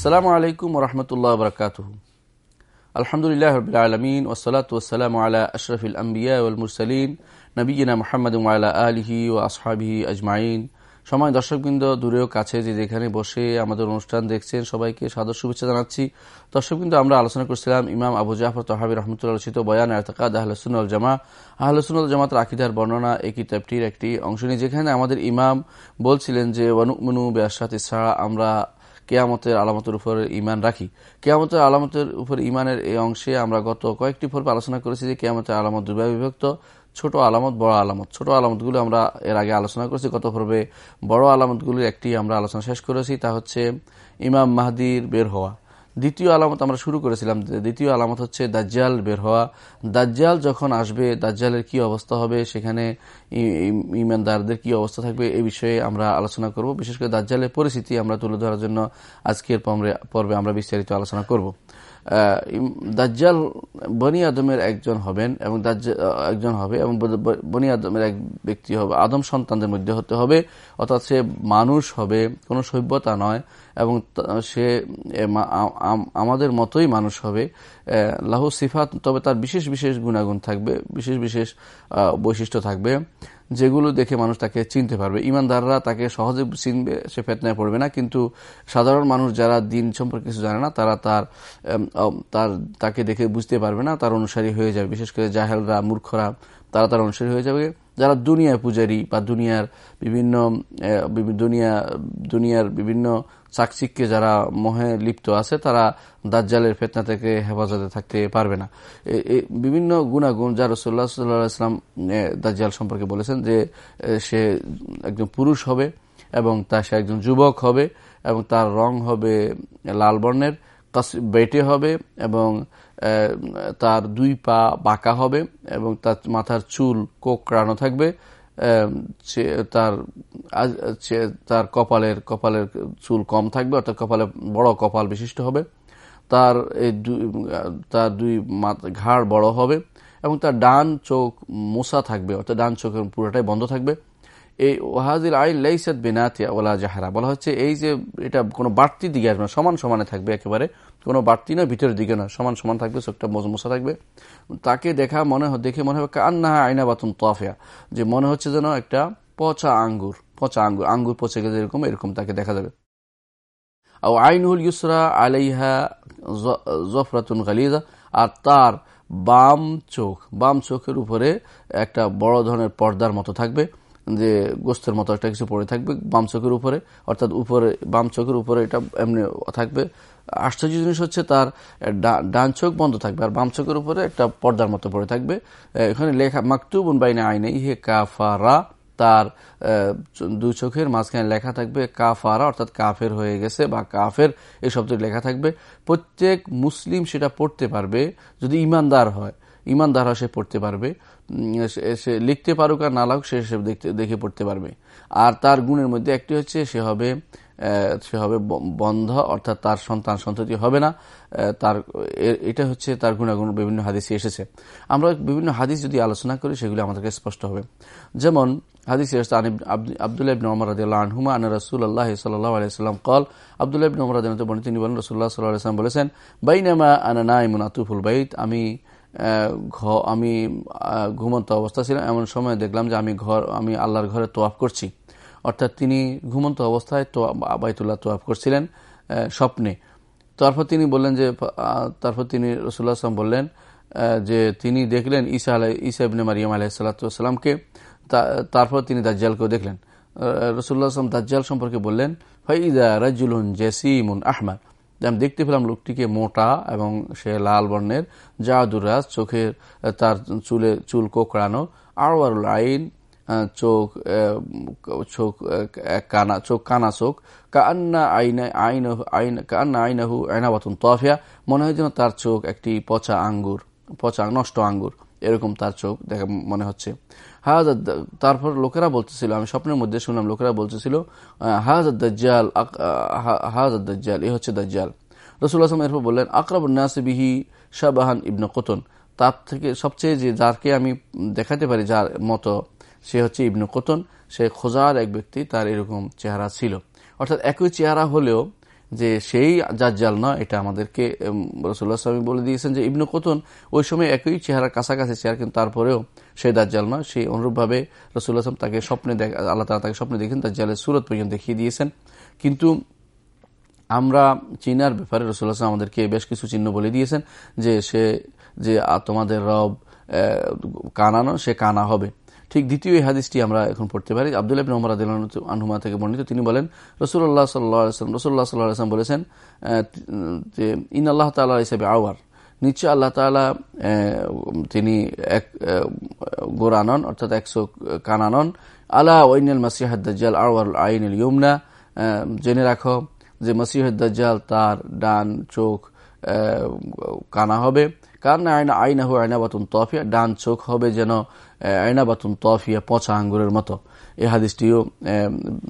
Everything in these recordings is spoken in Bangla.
আসসালামু আলাইকুম রহমতুল্লাহ বরকাত আলহামদুলিল্লাহ রবিলামিন ওসলাত ওসালাম আলা আশরফিল আম্বিয়া মুরসালিন নবীনা মোহাম্মদ আলা আলহি ও আসহাবিহি আজমাইন। সময় দর্শকবৃন্দ দূরেও কাছে যে যেখানে বসে আমাদের অনুষ্ঠান দেখছেন, সবাইকে সাদর শুভেচ্ছা জানাচ্ছি। দর্শকবৃন্দ, আমরা আলোচনা করছিলাম ইমাম আবু জাফর তহাবি রহমতুল্লাহ রচিত বয়ান এরতাকাদ আহলসুল জামা আহলসুল জামাত আকিদার বর্ণনা এই কিতাবটির একটি অংশ নিয়ে, যেখানে আমাদের ইমাম বলছিলেন যে ওয়ানুমনু ব্যাসাত ছাড়া আমরা কেয়ামতের আলামতের উপরে ইমান রাখি। কেয়ামতের আলামতের উপর ইমানের এই অংশে আমরা গত কয়েকটি পর্বে আলোচনা করেছি যে কেয়ামতের আলামত দুর্বাহ বিভক্ত। ছোট আলামত, বড় আলামত। ছোট আলামতগুলো আমরা এর আগে আলোচনা করেছি গত পর্বে। বড় আলামতগুলির একটি আমরা আলোচনা শেষ করেছি, তা হচ্ছে ইমাম মাহাদির বের হওয়া। দ্বিতীয় আলামত আমরা শুরু করেছিলাম। দ্বিতীয় আলামত হচ্ছে দাজ্জাল বের হওয়া। দাজ্জাল যখন আসবে, দাজ্জালের কি অবস্থা হবে, সেখানে ইমানদারদের কি অবস্থা থাকবে, এ বিষয়ে আমরা আলোচনা করব। বিশেষ করে দাজ্জালের পরিস্থিতি আমরা তুলে ধরার জন্য আজকের পর্বে আমরা বিস্তারিত আলোচনা করব। দাজ্জাল বনি আদমের একজন হবেন এবং একজন হবে এবং বনি আদমের এক ব্যক্তি হবে। আদম সন্তানদের মধ্যে হতে হবে, অর্থাৎ সে মানুষ হবে, কোনো সভ্যতা নয়, এবং সে আমাদের মতোই মানুষ হবে। লাহু সিফাত, তবে তার বিশেষ বিশেষ গুণাগুণ থাকবে, বিশেষ বিশেষ বৈশিষ্ট্য থাকবে। যেগুলো দেখে মানুষ তাকে চিনতে পারবে। ইমানদাররা তাকে সহজে চিনবে, সে ফেতনায় পড়বে না, কিন্তু সাধারণ মানুষ যারা দিন সম্পর্কে কিছু জানে না, তারা তার তার, তাকে দেখে বুঝতে পারবে না, তার অনুসারী হয়ে যাবে। বিশেষ করে জাহেলরা, মূর্খরা, তারা তার অনুসারী হয়ে যাবে। যারা দুনিয়ার পূজারি বা দুনিয়ার বিভিন্ন দুনিয়া, দুনিয়ার বিভিন্ন চাকচিককে যারা মহে লিপ্ত আছে, তারা দাজ্জালের ফেতনা থেকে হেফাজতে থাকতে পারবে না। বিভিন্ন গুণাগুণ যা রসোল্লা সাল্লাম দাজ্জাল সম্পর্কে বলেছেন যে সে একজন পুরুষ হবে এবং তা সে একজন যুবক হবে এবং তার রং হবে লাল বর্ণের বেটে হবে এবং তার দুই পা বাঁকা হবে এবং তার মাথার চুল কোকড়ানো থাকবে। তার তার কপালের কপালের চুল কম থাকবে, অর্থাৎ কপালে বড় কপাল বিশিষ্ট হবে। তার এই তার দুই ঘাড় বড় হবে এবং তার ডান চোখ মোসা থাকবে, অর্থাৎ ডান চোখের পুরোটাই বন্ধ থাকবে। এই ওয়াহাজির আই লাইসাদ বেনাতিয়া ওলা জাহারা। বলা হচ্ছে এই যে এটা কোনো বাড়তি দিকে আসবে না, সমান সমানে থাকবে একেবারে। কোনো বাড়তি না ভিতরের দিকে না সমান সমান থাকবে, চোখটা মজমসা থাকবে। তাকে দেখা মনে দেখে মনে হবে কান্না আইনা বাতুন তোয়াফিয়া যে মনে হচ্ছে যেন একটা পচা আঙ্গুর পচা আঙ্গুর আঙ্গুর পচে গেছে এরকম এরকম তাকে দেখা যাবে। আও আইনুল ইউসরা আলাইহা জফরাতুন গালিজা। আর তার বাম চোখ, বাম চোখের উপরে একটা বড় ধরনের পর্দার মতো থাকবে। যে গোস্তের মতো একটা কিছু পড়ে থাকবে বাম চোখের উপরে, অর্থাৎ উপরে, বাম চোখের উপরে এটা এমনি থাকবে। আশ্চর্য জিনিস হচ্ছে তার ডান চোখ বন্ধ থাকবে আর বাম চোখের উপরে একটা পর্দার মতো পড়ে থাকবে। এখানে লেখা, মাকতুবন বাইনে আইনে ইহে কাফারা, তার দু চোখের মাঝখানে লেখা থাকবে কাফারা, অর্থাৎ কাফের হয়ে গেছে বা কাফের, এই শব্দটি লেখা থাকবে। প্রত্যেক মুসলিম সেটা পড়তে পারবে যদি ইমানদার হয়। ইমান দ্বারা সে পড়তে পারবে। সে লিখতে পারুক আর না লাগুক, সে সে দেখে পড়তে পারবে। আর তার গুণের মধ্যে একটি হচ্ছে সে হবে সে হবে বন্ধ, অর্থাৎ তার সন্তান সন্ততি হবে না। তার এটা হচ্ছে তার গুণাগুণ, বিভিন্ন হাদিসে এসেছে। আমরা বিভিন্ন হাদিস যদি আলোচনা করি, সেগুলি আমাদেরকে স্পষ্ট হবে। যেমন হাদিস আবদুল্লাহ ইবিন ওমর আনহুমা আন রসুল্লাহ সাল্লাম কল আব্দুল্লাহ ইবিন ওমর তিনি বলেন রসুল্লাহ সাল্লাল্লাহু বলেছেন, বাইনামা আনা নাইমুন আতুফুল বাইত আমি আমি ঘুমন্ত অবস্থা ছিলাম এমন সময় দেখলাম যে আমি ঘর, আমি আল্লাহর ঘরে তোয়াফ করছি। অর্থাৎ তিনি ঘুমন্ত অবস্থায় তো বাইতুল্লাহ তোয়াফ করছিলেন স্বপ্নে। তারপর তিনি বললেন যে তারপর তিনি রসুল্লাহ আসলাম বললেন যে তিনি দেখলেন ঈসা আলাই, ঈসা ইবনে মারিয়াম আলাহিসাল্লামকে তারপর তিনি দাজ্জালকেও দেখলেন। রসুল্লাহ আসলাম দাজ্জাল সম্পর্কে বললেন, ফাইদা রাজুলুন জেসিমুন আহমাদ। আমি দেখতে পেলাম লোকটিকে মোটা এবং সে লাল বর্ণের জাহাদুরাজ চোখের তার চুলে, চুল কোকড়ানো আরওয়ারুল আইন চোখ চোখ কানা চোখ কানা চোখ, কান্না আইনা, আইন আইন, কান্না আইনাহু, আইনাবাতুন তফিয়া, মনে হয় যেন তার চোখ একটি পচা আঙ্গুর, পচা নষ্ট আঙ্গুর, এরকম তার চোখ দেখা, মনে হচ্ছে। হাজ তারপর লোকেরা বলতেছিল, আমি স্বপ্নের মধ্যে শুনলাম, লোকেরা বলতেছিল হাজ দাজ্জাল হাজ দাজ্জাল, এ হচ্ছে দাজ্জাল। রসুল আসলাম এরপর বললেন আকরাব নাসবিহি শাহবাহান ইবন কতন। তার থেকে সবচেয়ে যে, যারকে আমি দেখাতে পারি যার মতো, সে হচ্ছে ইবনু কতন। সে খোঁজার এক ব্যক্তি, তার এরকম চেহারা ছিল। অর্থাৎ একই চেহারা হলেও যে সেই জাজ্জাল নয় এটা আমাদেরকে রসুল্লাহ সালামী বলে দিয়েছেন যে ইবনু কতন ওই সময় একই চেহারা কাছাকাছি চেহারা, কিন্তু তারপরেও সেই দাজ্জাল নয় সেই অনুরূপভাবে রসুল্লাহ আসলাম তাকে স্বপ্নে আল্লাহ তালা তাকে স্বপ্নে দেখেন, দাজ্জালের সুরত পর্যন্ত দেখিয়ে দিয়েছেন। কিন্তু আমরা চীনার ব্যাপারে রসুল্লাহ আমাদেরকে বেশ কিছু চিহ্ন বলে দিয়েছেন যে সে, যে তোমাদের রব কানানো সে কানা হবে। ঠিক দ্বিতীয় এই হাদিসটি আমরা এখন পড়তে পারি। আবদুল্লাহ বিন ওমর আনহুমা থেকে বর্ণিত। তিনি বলেন রসুল্লাহ সাল্লাম রসুল্লাহ সাল্লাম বলেছেন যে ইন আল্লাহ তালা হিসাবে আওয়ার নিশ্চয় আল্লাহ তালা তিনি এক গোরানন, অর্থাৎ একশো কানানন। আলা ওইনাল মাসিহাদ্দাল আওয়ার আইন ইউমনা। জেনে রাখো যে মসিহদ্দাল তার ডান চোখ কানা হবে। কারণ আয়না আইনাহু আয়নাবাতুন তফিয়া ডান চোখ হবে যেন আয়নাবাতুন তফিয়া পচা আঙ্গুরের মতো। এ হাদিসটিও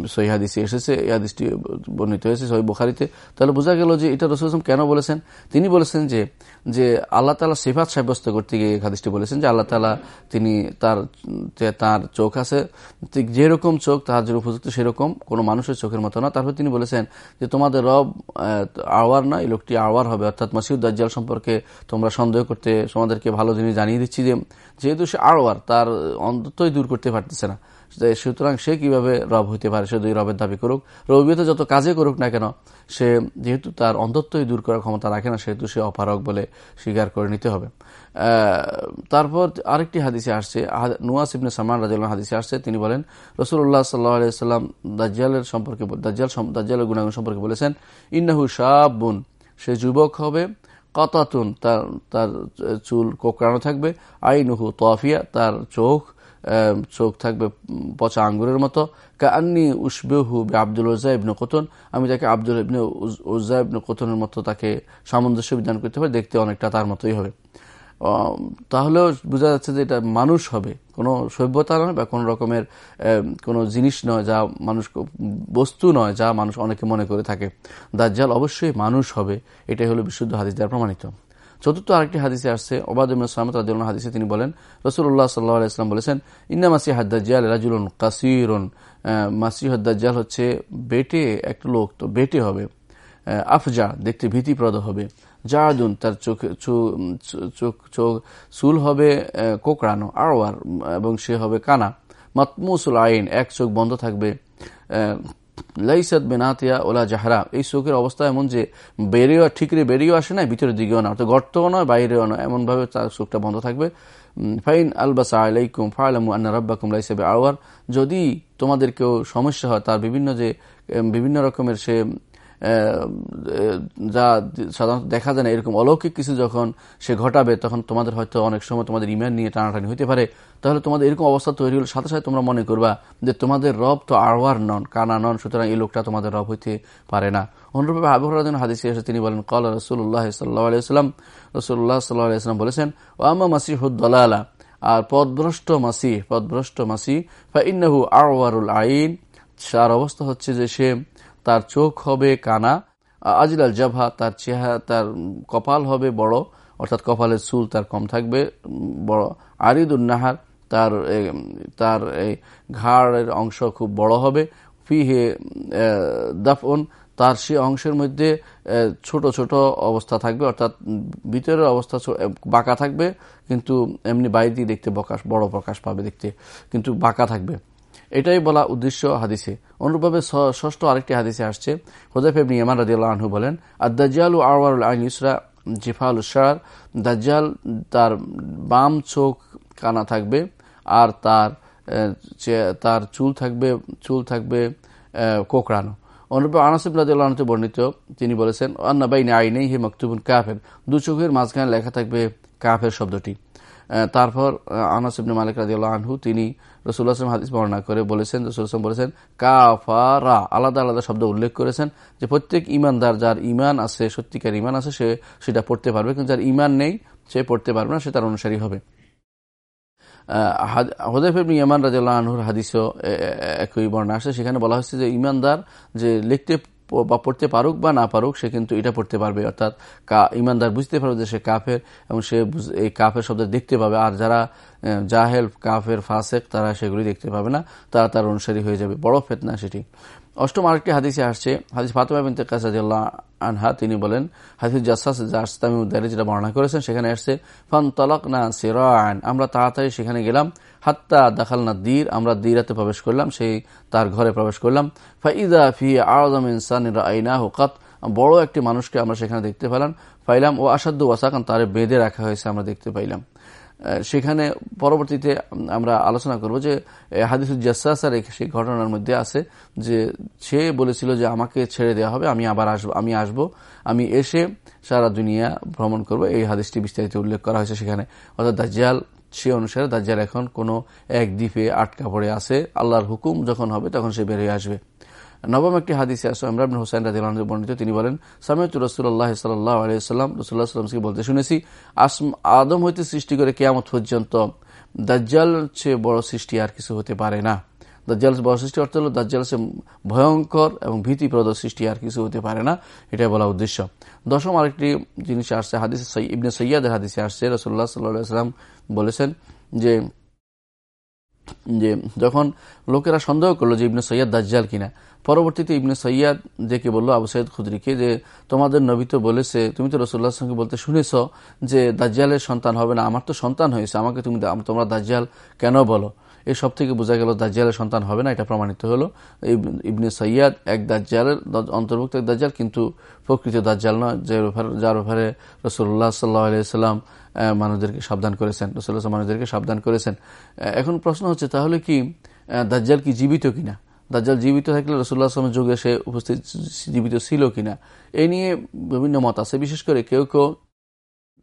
সহি এসেছে, এ হাদিসটি বর্ণিত হয়েছে সহি বুখারিতে। তাহলে বোঝা গেল যে এটা রসুল কেন বলেছেন? তিনি বলেছেন যে যে আল্লাহ তালা সিফাত সাব্যস্ত করতে গিয়ে হাদিসটি বলেছেন যে আল্লাহ তালা তিনি তার তার চোখ আছে, ঠিক যেরকম চোখ তার যে উপযুক্ত, সেরকম কোনো মানুষের চোখের মতো না। তারপর তিনি বলেছেন যে তোমাদের রব আওয়ার না, এই লোকটি আওয়ার হবে। অর্থাৎ মাসিউদ দাজ্জাল সম্পর্কে তোমরা সন্দেহ করতে, তোমাদেরকে ভালো জিনিস জানিয়ে দিচ্ছি যে যেহেতু সে আওয়ার, তার অন্ততই দূর করতে পারতেছে না। সুতরাং সে কীভাবে রব হইতে পারে, সে দুই রবের দাবি করুক। রবিতে যত কাজে করুক না কেন, সে যেহেতু তার অন্ধত্বই দূর করার ক্ষমতা রাখে না, সেহেতু সে অপারক বলে স্বীকার করে নিতে হবে। তারপর আরেকটি হাদিসে আসছে নুয়াস ইবনে সামান রাজ হাদিসে আসছে, তিনি বলেন রসুল্লাহ সাল্লাহ সাল্লাম দাজ্জালের সম্পর্কে দাজ্জাল দাজ্জালের গুণাগুণ সম্পর্কে বলেছেন, ইন্নাহু শাবুন, সে যুবক হবে, কতাতুন, তার তার চুল কোকড়ানো থাকবে, আইনুহু তফিয়া, তার চোখ চোখ থাকবে পচা আঙ্গুরের মতো। কান্নি উসবেহু আব্দুল ওজা ইবনে কোতন। আমি তাকে আব্দুল ইবনে ওজা ইবনে কোতনের মতো তাকে সামঞ্জস্য বিধান করতে পারি, দেখতে অনেকটা তার মতোই হবে। তাহলেও বোঝা যাচ্ছে যে এটা মানুষ হবে। কোনো সভ্যতা নয় বা কোনো রকমের কোনো জিনিস নয় যা মানুষ বস্তু নয় যা মানুষ অনেকে মনে করে থাকে। দাজ্জাল অবশ্যই মানুষ হবে। এটাই হলো বিশুদ্ধ হাদিস দ্বারা প্রমাণিত। চতুর্থ আরেকটি হাদিসে আসছে ওবাদ সালামত রাজুল্লাহ হাদিসে তিনি বলেন রসুল্লাহ সাল্লাহ ইসলাম বলেছেন ইন্না মাসি হাদ্দাজ্জাল রাজুলন কাসিরন। মাসি হাদ্দাজ্জাল হচ্ছে বেটে একটা লোক, তো বেটে হবে। আফজা দেখতে ভীতিপ্রদ হবে। জাহাদুন তার চোখ চোখ চোখ চুল হবে কোকড়ানো, আরওয়ার, এবং সে হবে কানা। মাতমুসুল আইন, এক চোখ বন্ধ থাকবে। লাইসাদ বেনাতিয়া ওলা জাহারা। এই চোখের অবস্থা এমন যে বেরিয়েও, ঠিকরে বেরিয়েও আসে না ভিতরের দিকেও না, অর্থাৎ গর্তও নয়, বাইরেও নয়। এমনভাবে তার চোখটা বন্ধ থাকবে। ফাইন আলবাসা আলাইকুম ফালামু আন্না রব্বাকুম লাইসাবে আওয়ার যদি তোমাদের কেউ সমস্যা হয়, তার বিভিন্ন যে বিভিন্ন রকমের সে যা সাধারণত দেখা যায় না, এরকম অলৌকিক কিছু যখন সে ঘটাবে, তখন তোমাদের হয়তো অনেক সময় তোমাদের ইমান নিয়ে টানাটানি হতে পারে। তাহলে তোমাদের এরকম অবস্থা তৈরি হলে সাথে সাথে তোমরা মনে করবা যে তোমাদের রব তো আরওয়ার নন, কানা নন, সুতরাং এই লোকটা তোমাদের রব হইতে পারে না। অনুরূপে আবহাওয়ার হাদিসে এসে তিনি বলেন, কল রসুল্লাহ সাল্লাহ আলিয়াল্লাম রসুল্লাহ সাল্লাহ বলেছেন ও আমা মাসিহুদ্দলালা আর পদভ্রষ্ট মাসি পদভ্রষ্ট মাসি ফা ইন্নাহু আইন তার অবস্থা হচ্ছে যে সে তার চোখ হবে কানা। আজিলাল জাভা তার চেহারা, তার কপাল হবে বড়, অর্থাৎ কপালের চুল তার কম থাকবে, বড়। আরিদুল নাহার, তার তার ঘাড়ের অংশ খুব বড় হবে। ফিহে দাফন তার সে অংশের মধ্যে ছোট ছোট অবস্থা থাকবে, অর্থাৎ ভিতরের অবস্থা বাঁকা থাকবে, কিন্তু এমনি বাইরে দিয়ে দেখতে প্রকাশ বড় প্রকাশ পাবে দেখতে, কিন্তু বাঁকা থাকবে। এটাই বলা উদ্দেশ্য হাদিসে। অনুরূপভাবে ষষ্ঠ আরেকটি হাদিসে আসছে। হোজাইফ ইবনি ইমান রাদিয়াল্লাহু আনহু বলেন আদাজ্জাল ও আওয়ারুল আইন ইসরা জিফাল উসার দাজ্জাল তার বাম চোখ কানা থাকবে আর তার তার চুল থাকবে চুল থাকবে কোকড়ানো। অনুরূপ আনাসিবুল্লাহতে বর্ণিত, তিনি বলেছেন, আন্না বাইনে আইনেই হে মকতুবুন কাফের। দু চোখের মাঝখানে লেখা থাকবে কাফের শব্দটি। তারপর আনাস ইবনে মালিক রাজিউল্লাহ আনহু, তিনি রসুল্লাহ আসলাম হাদিস বর্ণনা করে বলেছেন রসুল বলেছেন, কাফারা, আলাদা আলাদা শব্দ উল্লেখ করেছেন যে প্রত্যেক ইমানদার যার ইমান আছে, সত্যিকার ইমান আছে, সে সেটা পড়তে পারবে, কিন্তু যার ইমান নেই, সে পড়তে পারবে না, সে তার অনুসারী হবে। ইমান রাজিউল্লাহ আনহুর হাদিসও একই বর্ণা আসে সেখানে বলা হচ্ছে যে, ইমানদার যে লিখতে বা পড়তে পারুক বা না পারুক, সে কিন্তু এটা পড়তে পারবে। অর্থাৎ ইমানদার বুঝতে পারবে যে সে কাফের এবং সে এই কাফের শব্দ দেখতে পাবে। আর যারা জাহেল, কাফের, ফাসেক, তারা সেগুলি দেখতে পাবে না। তারা তার অনুসারী হয়ে যাবে। বড় ফেতনা সেটি। অষ্টম আরেকটি হাদিসে আসছে, হাদিস ফাতেমা বিনতে কাসাদিল্লাহ আনহা, তিনি বলেন, হাদিস জাসাস জাস্তামি উদ্দারে যেটা বর্ণনা করেছেন, সেখানে আসছে ফান তলক না সিরান আমরা তাড়াতাড়ি সেখানে গেলাম, হাত্তা দাখাল না দীর, আমরা দিরাতে প্রবেশ করলাম, সেই তার ঘরে প্রবেশ করলাম, ফাইদা ফি আজম ইনসান আইনা হুকাত বড় একটি মানুষকে আমরা সেখানে দেখতে পেলাম পাইলাম ও আসাদ্দু ওয়াসাকান, তারে বেঁধে রাখা হয়েছে, আমরা দেখতে পাইলাম। সেখানে পরবর্তীতে আমরা আলোচনা করব যে হাদিসুল জাসাসার সেই ঘটনার মধ্যে আছে যে, সে বলেছিল যে আমাকে ছেড়ে দেওয়া হবে, আমি আবার আসব, আমি আসব, আমি এসে সারা দুনিয়া ভ্রমণ করব। এই হাদিসটি বিস্তারিত উল্লেখ করা হয়েছে সেখানে। অর্থাৎ দাজ্জাল, সে অনুসারে দাজ্জাল এখন কোনো এক দ্বীপে আটকা পড়ে আছে। আল্লাহর হুকুম যখন হবে তখন সে বেরিয়ে আসবে। নবম একটি হাদিসে আসো ইমরান হোসেন রাজি বর্ণিত, তিনি বলেন সামেত রসুল্লাহ সাল্লাহ আলিয়াল্লাম রসুল্লাহ সাল্লামকে বলতে শুনেছি আদম হইতে সৃষ্টি করে কেয়ামত পর্যন্ত দাজ্জাল চেয়ে বড় সৃষ্টি আর কিছু হতে পারে না। দাজ্জাল বড় সৃষ্টি অর্থ হল দাজ্জাল সে ভয়ঙ্কর এবং ভীতিপ্রদ সৃষ্টি আর কিছু হতে পারে না, এটাই বলা উদ্দেশ্য। দশম আরেকটি জিনিস আসছে, হাদিসে ইবনে সৈয়াদের হাদিসে আসছে রসুল্লাহ সাল্লাহ সাল্লাম বলেছেন যে যে যখন লোকেরা সন্দেহ করল যে ইবনে সৈয়াদ দাজ্জাল কিনা, পরবর্তীতে ইবনে সৈয়াদ দেখে বলল আবু সৈয়দ খুদরিকে যে, তোমাদের নবী তো বলেছে, তুমি তো রসুল্লাহ সঙ্গে বলতে শুনেছ যে, দাজ্জালের সন্তান হবে না, আমার তো সন্তান হয়েছে, আমাকে তুমি তোমরা দাজ্জাল কেন বলো? এই সব থেকে বোঝা গেল দাজ্জালের সন্তান হবে না, এটা প্রমাণিত হলো। ইবনে সৈয়াদ এক দাজ্জালের, অন্তর্ভুক্ত এক দাজ্জাল, কিন্তু প্রকৃত দাজ্জাল নয় যে যার ব্যাপারে রসুল্লাহ সাল্লাহ মানুষদেরকে সাবধান করেছেন রসুল্লাহ মানুষদেরকে সাবধান করেছেন। এখন প্রশ্ন হচ্ছে, তাহলে কি দাজ্জাল কি জীবিত কিনা? দাজ্জাল জীবিত থাকলে রসুল্লাহ আসলামের যুগে সে উপস্থিত জীবিত ছিল কিনা? এই নিয়ে বিভিন্ন মত আছে, বিশেষ করে কেউ কেউ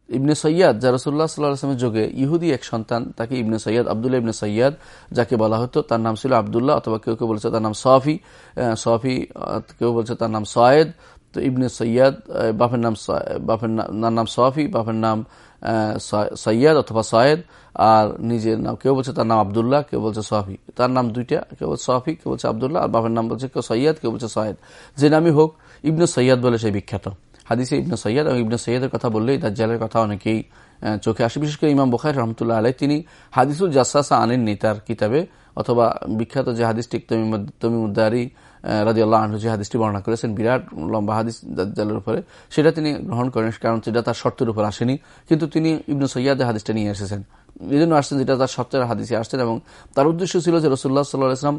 ইবনে সৈয়াদ, যা রসুল্লাহ সাল্লাহামের যুগে ইহুদি এক সন্তান, তাকে ইবনে সৈয়াদ, আবদুল্লাহ ইবনে সৈয়াদ যাকে বলা হতো, তার নাম ছিল আবদুল্লাহ অথবা কেউ কেউ বলছে তার নাম সফি সফি কেউ বলছে তার নাম সয়েদ, তো ইবনে সৈয়াদ বাপের নাম বাপের নাম সফি, বাপের নাম সৈয়াদ অথবা সয়েদ, আর নিজের নাম, কেউ বলছে তার নাম আবদুল্লাহ, কেউ বলছে সফি, তার নাম দুইটা, কেউ বলছে সফি, কেউ বলছে আবদুল্লাহ, আর বাপের নাম বলছে কেউ সৈয়াদ, কেউ বলছে সয়েদ, যে নামই হোক, ইবনে সৈয়াদ বলে সে বিখ্যাত। হাদিসে ইবনু সৈয়াদ এবং ইবনু সৈয়াদের কথা বললেই দাজ্জালের কথা অনেকেই চোখে আসে। বিশেষ করে ইমাম বখাই রহমতুল্লাহ আলাই তিনি হাদিসুল জাসাসা আনেননি তার কিতাবে অথবা বিখ্যাত যে হাদিস টিক তমিমুদ্দারি রাজি আল্লাহ আহ যে হাদিসটি বর্ণনা করেছেন, বিরাট লম্বা হাদিস দাজ্জালের উপরে, সেটা তিনি গ্রহণ করেন, কারণ সেটা তার শর্তের উপর আসেনি। কিন্তু তিনি ইবনু সৈয়াদের হাদিসটা নিয়ে এসেছেন। এই জন্য আসছেন যেটা তার শর্তের হাদিসে আসছেন এবং তার উদ্দেশ্য ছিল যে রসুল্লাহ সাল্লাহ ইসলাম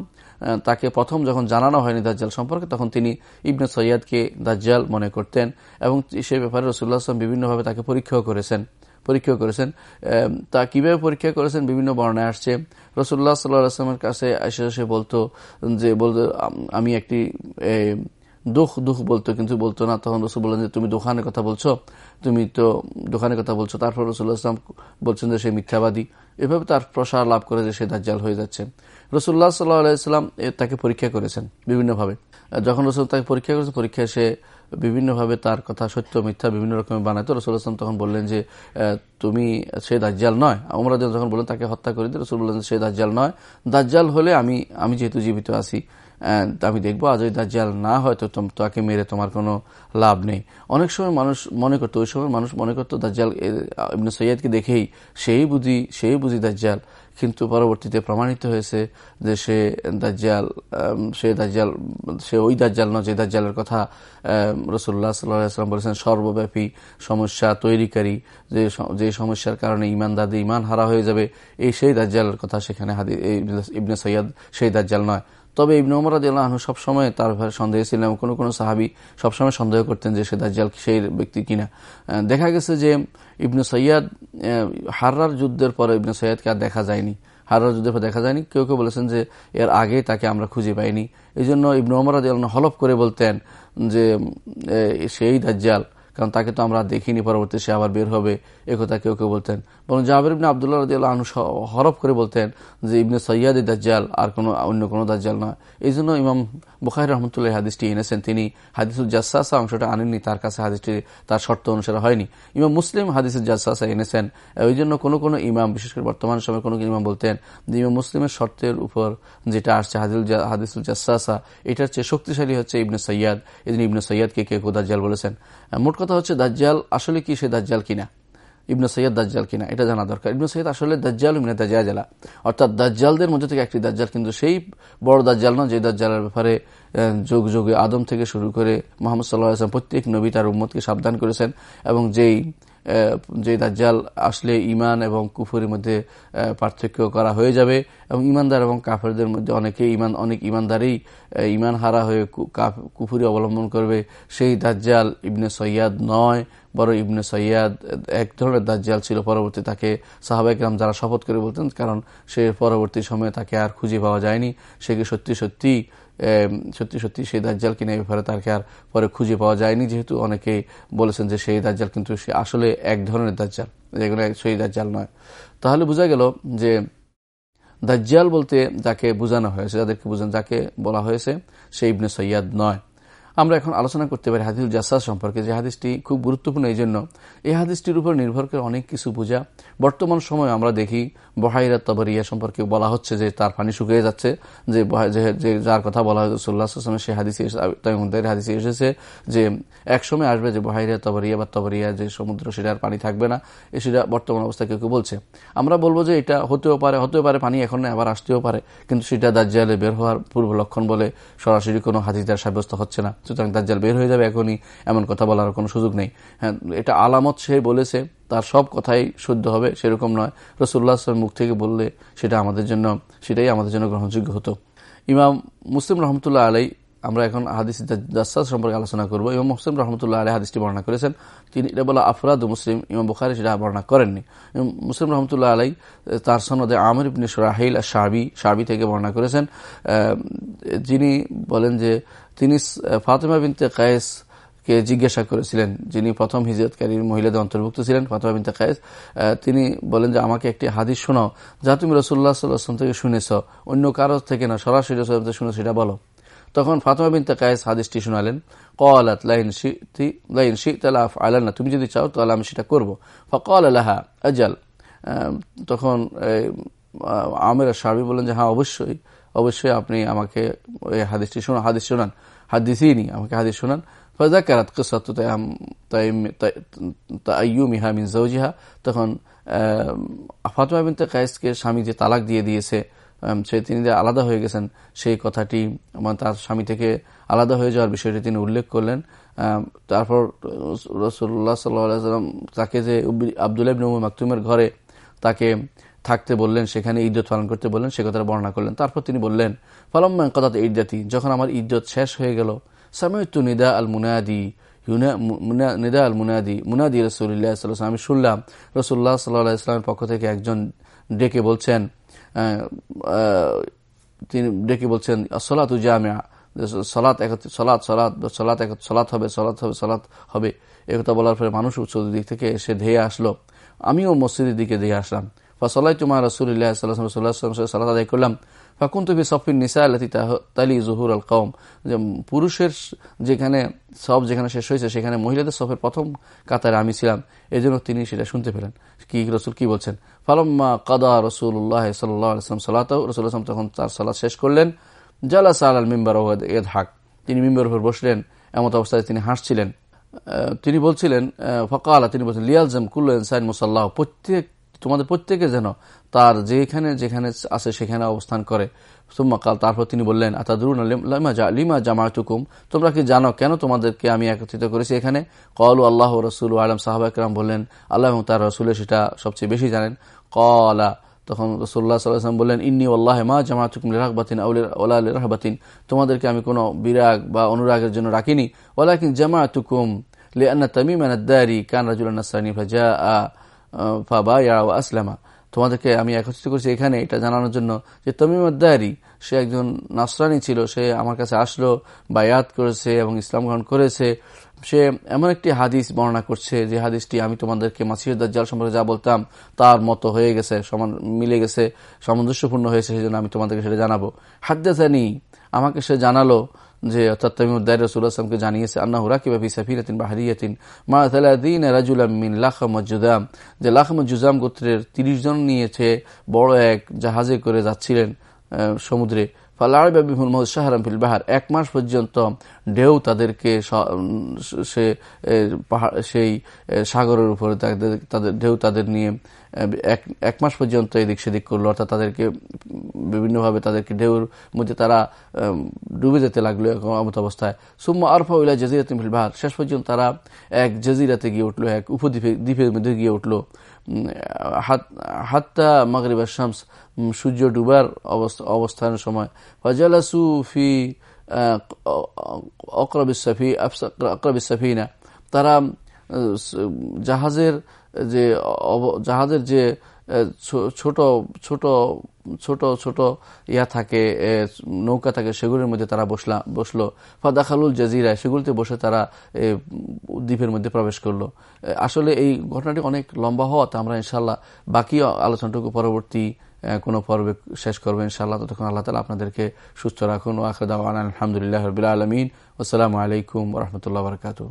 তাকে প্রথম যখন জানানো হয়নি দাজ্জাল সম্পর্কে, তখন তিনি ইবনে সৈয়াদকে দাজ্জাল মনে করতেন এবং সে ব্যাপারে রসুল্লাহ আসলাম বিভিন্নভাবে তাকে পরীক্ষাও করেছেন। পরীক্ষা করেছেন। তা কীভাবে পরীক্ষা করেছেন? বিভিন্ন বর্ণায় আসছে। রসুল্লাহ সাল্লাহামের কাছে এসে এসে বলতো যে, বলতো, আমি একটি দুঃখ দুঃখ বলতো, কিন্তু বলতো না। তখন রসুল বললেন যে, তুমি দোকানের কথা বলছো? তুমি তো দোকানের কথা বলছো। তারপর রসুল্লাহ ইসলাম বলছেন যে, সে মিথ্যাবাদী। এভাবে তার প্রসার লাভ করে যে, সে দাজ্জাল হয়ে যাচ্ছে। রসুল্লাহ সাল্লাহ আলাইসাল্লাম তাকে পরীক্ষা করেছেন বিভিন্নভাবে। যখন রসুল তাকে পরীক্ষা করেছে, পরীক্ষায় সে বিভিন্নভাবে তার কথা সত্য, মিথ্যা বিভিন্ন রকমের বানাইতো রসুল আসলাম তখন বললেন যে তুমি সে দাজ্জাল নয়। আমরা যখন বললেন, তাকে হত্যা করে দিয়ে রসুল বললেন, সে দাজ্জাল নয়। দাজ্জাল হলে আমি আমি যেহেতু জীবিত আছি আমি দেখব। আজ ওই দাজ্জাল না হয় তো তাকে মেরে তোমার কোনো লাভ নেই। অনেক সময় মানুষ মনে করতো, ওই সময় মানুষ মনে করতো, দাজ্জাল ইবনে সৈয়দকে দেখেই সেই বুঝি সেই বুঝি দাজ্জাল। কিন্তু পরবর্তীতে প্রমাণিত হয়েছে যে সে দাজ্জাল সে দাজ্জাল, সে ওই দাজ্জাল নয়, যে দাজ্জালের কথা রসুল্লাহ সাল্লাম বলেছেন, সর্বব্যাপী সমস্যা তৈরিকারী, যে যে সমস্যার কারণে ইমান দাদি ইমান হারা হয়ে যাবে, এই সেই দাজ্জালের কথা সেখানে হাদি ইবনে সৈয়দ সেই দাজ্জাল নয়। তবে ইবনে উমর আল্লাহ সবসময় তার ব্যাপারে সন্দেহ ছিলেন কোনো কোনো সাহাবি সবসময় সন্দেহ করতেন যে সে দাজ্জাল সেই ব্যক্তি কিনা। দেখা গেছে যে ইবনে সৈয়াদ হার্রার যুদ্ধের পরে ইবনে সৈয়াদকে আর দেখা যায়নি। হার্রার যুদ্ধের পর দেখা যায়নি। কেউ কেউ বলেছেন যে এর আগে তাকে আমরা খুঁজে পাইনি। এই জন্য ইবনে ওমর হলফ করে বলতেন যে সেই দাজ্জাল, কারণ তাকে তো আমরা দেখিনি পরবর্তী সে আবার বের হবে একথা কেউ কেউ বলতেন। বরং জাহাবির ইবনে আবদুল্লাহ রদি আল্লাহ হরফ করে বলতেন যে ইবনে সৈয়াদি দাজ্জাল আর কোনো, অন্য কোনো দাজ্জাল নয়। এই জন্য ইমাম বুখাই রহমতুল্লাহ হাদিসটি এনেছেন। তিনি হাদিসুল জাসাসা অংশটা আনেননি, তার কাছে হাদিসটি, তার শর্ত অনুসারে হয়নি। ইমাম মুসলিম হাদিসুল জাসাসা এনেছেন। ওই জন্য কোনো কোনো ইমাম, বিশেষ করে বর্তমান সময় কোনো ইমাম বলতেন যে ইমাম মুসলিমের শর্তের উপর যেটা আসছে হাদিসুল জাসাসা, এটার চেয়ে শক্তিশালী হচ্ছে ইবনে সৈয়াদ। এই জন্য ইবনে সৈয়াদকে কে কেউ দাজ্জাল বলেছেন। মোট কথা হচ্ছে দাজ্জাল আসলে কি, সে দাজ্জাল কিনা? ইবনে সৈয়দ দাজ্জাল কিনা, এটা জানা দরকার। ইবনে সৈয়দ আসলে দাজ্জাল ইবনে দাজ্জালা অর্থাৎ দাজ্জালদের মধ্যে থেকে একটি দাজ্জাল, কিন্তু সেই বড় দাজ্জাল নয় যে দাজ্জালের ব্যাপারে যোগ যোগে আদম থেকে শুরু করে মোহাম্মদ সাল্লাহ আসলাম প্রত্যেক নবী তার উম্মতকে সাবধান করেছেন এবং যেই যে দাজ্জাল আসলে ইমান এবং কুফুরের মধ্যে পার্থক্য করা হয়ে যাবে এবং ইমানদার এবং কাফেরদের মধ্যে অনেকে ইমান অনেক ইমানদারই ইমান হারা হয়ে কুফুরি অবলম্বন করবে। সেই দাজ্জাল ইবনে সৈয়াদ নয় বড় ইবনে সৈয়াদ, এক ধরনের দাজ্জাল ছিল পরবর্তী তাকে সাহাবাইকরাম যারা শপথ করে বলতেন, কারণ সে পরবর্তী সময়ে তাকে আর খুঁজে পাওয়া যায়নি। সে কি সত্যি সত্যি সত্যি সত্যি সেই দাজ্জাল কিনে ব্যাপারে তাকে আর পরে খুঁজে পাওয়া যায়নি? যেহেতু অনেকে বলেছেন যে সেই দাজ্জাল কিন্তু সে আসলে এক ধরনের দাজ্জাল যেগুলো সেই দাজ্জাল নয়। তাহলে বোঝা গেল যে দাজ্জাল বলতে যাকে বোঝানো হয়েছে, যাদেরকে বোঝানো, যাকে বলা হয়েছে, সে ইবনে সৈয়াদ নয়। আমরা এখন আলোচনা করতে পারি হাদিস জাসাস সম্পর্কে, যে হাদিসটি খুব গুরুত্বপূর্ণ এই জন্য। এই হাদিসটির উপর নির্ভর করে অনেক কিছু বোঝা। বর্তমান সময় আমরা দেখি বহাইরা তবরিয়া সম্পর্কে বলা হচ্ছে যে তার পানি শুকিয়ে যাচ্ছে। যে যে যার কথা বলা হয় সোল্লাহামের সেই হাদিসে হাদিসে এসেছে যে এক সময় আসবে যে বহাইরা তবরিয়া বা তবরিয়া যে সমুদ্র, সেটার পানি থাকবে না। এ সেটা বর্তমান অবস্থা কেউ কেউ বলছে। আমরা বলব যে এটা হতেও পারে হতেও পারে পানি এখন আবার আসতেও পারে। কিন্তু সেটা দাজ্জালে বের হওয়ার পূর্ব লক্ষণ বলে সরাসরি কোনো হাদিসদার সাব্যস্ত হচ্ছে না। সুতরাং দাজ্জাল বের হয়ে যাবে এখনই, এমন কথা বলার কোনো সুযোগ নেই। হ্যাঁ এটা আলামত সে বলেছে, তার সব কথাই শুদ্ধ হবে, সেরকম নয়। রসুল্লাহ মুখ থেকে বললে সেটা আমাদের জন্য, সেটাই আমাদের জন্য গ্রহণযোগ্য হতো। ইমাম মুসলিম রহমতুল্লাহ আলাই আমরা এখন হাদিস দাসাদ সম্পর্কে আলোচনা করব। ইমাম মুসলিম রহমতুল্লাহ আলী হাদিসটি বর্ণনা করেছেন। তিনি, এটা বলা আফরাদ মুসলিম, ইমাম বুখারি সেটা বর্ণনা করেননি। মুসলিম রহমতুল্লাহ আলাই তার সনদে আমির ইবনে সোরাহিল শাবি শাবি থেকে বর্ণনা করেছেন। যিনি বলেন যে তিনি ফাতেমা বিনতে কায়েস কে জিজ্ঞাসা করেছিলেন, যিনি প্রথম হিজরতকারী মহিলাদের অন্তর্ভুক্ত ছিলেন, ফাতেমা বিনতে কায়েস তিনি বলেন যে, আমাকে একটি হাদিস শোনাও, যা তুমি রসুল্লাহ সাল্লাম থেকে শুনেছ, অন্য কারও থেকে না, সরাসরি রসুল শুনে সেটা বলো। তখন ফাতেমা বিনতে কায়েস হাদিসটি শোনালেন কলাত লাইন শি লাইন শি তালা তুমি যদি চাও তাহলে আমি সেটা করব। ফকল আলাহা আজাল। তখন আমের সাবি বলেন যে হ্যাঁ অবশ্যই অবশ্যই আপনি আমাকে ওই হাদিসটি শোনা, হাদিস শোনান। হাদিসই নি আমাকে হাদিস শোনান ফজাকারাত কিসাত তাইয়ুমিহা মিন জৌজিহা তখন ফাতমা বিনতে কায়েসকে স্বামী যে তালাক দিয়ে দিয়েছে সে তিনি যে আলাদা হয়ে গেছেন, সেই কথাটি তার স্বামী থেকে আলাদা হয়ে যাওয়ার বিষয়টি তিনি উল্লেখ করলেন। তারপর রসুল্লাহ সাল্লাম তাকে যে আবদুল্লাহ নবী মাকতুমের ঘরে তাকে থাকতে বললেন, সেখানে ইজ্জত পালন করতে বললেন, সে কথাটা বর্ণনা করলেন। তারপর তিনি বললেন, ফলম্মা কদাত ইজ্জাতি যখন আমার ইজ্জত শেষ হয়ে গেল সাময়িত্তু নিদা আল মুনাদি নিদা আল মুনাদি মুনাদি রসুল্লাহ সাল্লাম আমি শুনলাম রসুল্লাহ সাল্লাহ ইসলামের পক্ষ থেকে একজন ডেকে বলছেন তিনি ডেকে বলছেন সলাত জামিয়া সলাৎ সলাৎ সলাৎ সলাৎ সলাৎ হবে সলাৎ হবে সলাৎ হবে। একথা বলার পরে মানুষ উৎসদের দিক থেকে এসে ধেয়ে আসলো। আমিও মসজিদের দিকে ধেয়ে আসলাম। ফসলাই তোমার রসুল্লাহ সাল্লাহ সালাত আদায় করলাম ফাকুন তুবি সফিন নিসা আল্লাতি তালি জহুর আল কৌম যে পুরুষের যেখানে সব যেখানে শেষ হয়েছে, সেখানে মহিলাদের সফের প্রথম কাতারে আমি ছিলাম। এই জন্য তিনি সেটা শুনতে পেলেন। কি রসুল কি বলছেন? ফালম্মা কাদা রসুল্লাহ সাল্লাম সাল্লাহ রসুল আসলাম তখন তার সালাদ শেষ করলেন, জালাস আল মিম্বার এদ হাক তিনি মিম্বার উপর বসলেন। এমত অবস্থায় তিনি হাসছিলেন। তিনি বলছিলেন ফকালা, তিনি বলছেন, লিয়ালজম কুল্লু ইনসাইন মুসাল্লাহ। প্রত্যেক তোমাদের প্রত্যেকে যেন তার যেখানে যেখানে আছে সেখানে অবস্থান করে। সুম্মাকাল তারপর তিনি বললেন, আতাদুরুন লিমা জামাতুকুম? তোমরা কি জানো কেন তোমাদেরকে আমি একত্রিত করেছি এখানে? কলু আল্লাহ রসুল আলম সাহাবাকরাম বললেন, আল্লাহ এবং তার রসুলের সেটা সবচেয়ে বেশি জানেন। কলা তখন রসুল্লাহ সাল্লাম বললেন, ইন্নি আল্লাহ মা জামাতুকুম রাহবাতিন ওলা রাহবাতিন। তোমাদেরকে আমি কোনো বিরাগ বা অনুরাগের জন্য রাখিনি। ওলা ওলাকিন জামাতুকুম, লিআন্না তামিম আনাদ্দারি কান রাজুল নাসানি ফাজা ফাবা ইয়া আসলামা। তোমাদেরকে আমি একত্রিত করছি এখানে এটা জানানোর জন্য যে তমিম আদারি সে একজন নাসরানি ছিল, সে আমার কাছে আসলো, বায়াত করেছে এবং ইসলাম গ্রহণ করেছে। সে এমন একটি হাদিস বর্ণনা করছে যে হাদিসটি আমি তোমাদেরকে মাসিউদ্দাল সম্পর্কে যা বলতাম, তার মতো হয়ে গেছে, সমান মিলে গেছে, সামঞ্জস্যপূর্ণ হয়েছে সেই জন্য আমি তোমাদেরকে সেটা জানাব। হাদ্দাসানি, আমাকে সে জানালো যে অর্থাৎ তমিমুদ্দার রসুল্লাহামকে জানিয়েছে, আন্না হুরাকি বাফি সাফিরাতিন বাহারিয়াতিন মা তালাদিন রাজুলামিন মজুদাম যে লাখমুজাম গোত্রের তিরিশ জন নিয়েছে, বড় এক জাহাজে করে যাচ্ছিলেন সমুদ্রে। ফালাইবা বিহুল মহুদ শাহরাম ফিল বাহার। এক মাস পর্যন্ত ঢেউ তাদেরকে সে পাহাড়, সেই সাগরের উপরে তাদের ঢেউ তাদের নিয়ে এক এক মাস পর্যন্ত এদিক সেদিক করল। অর্থাৎ তাদেরকে বিভিন্নভাবে তাদেরকে ঢেউর মধ্যে তারা ডুবে যেতে লাগল এমত অবস্থায়। সুম্মা আরফা উল্লাহ জাজিরাত ফিল বাহার। শেষ পর্যন্ত তারা এক জাজিরাতে গিয়ে উঠল, এক উপদ্বীপে, দ্বীপের মধ্যে গিয়ে উঠল। হাত্তা মাগরিব শামস সূর্য ডুবার অবস্থানের সময়। ফাজালাসু ফি অকরবিসাফিনা তারা জাহাজের যে জাহাজের যে ছোট ছোট ছোট ছোট ইয়া থাকে নৌকা থাকে, সেগুলির মধ্যে তারা বসলা, বসল। ফাদাখালুল জাজিরা, সেগুলিতে বসে তারা দ্বীপের মধ্যে প্রবেশ করল। আসলে এই ঘটনাটি অনেক লম্বা হওয়াতে আমরা ইনশাল্লাহ বাকি আলোচনাটুকু পরবর্তী কোনো পর্বে শেষ করব ইনশাআল্লাহ। ততক্ষণ আল্লাহ তালা আপনাদেরকে সুস্থ রাখুন। আলহামদুলিল্লাহ আলমিন। আসসালামু আলাইকুম রহমতুল্লাহ বরকাতু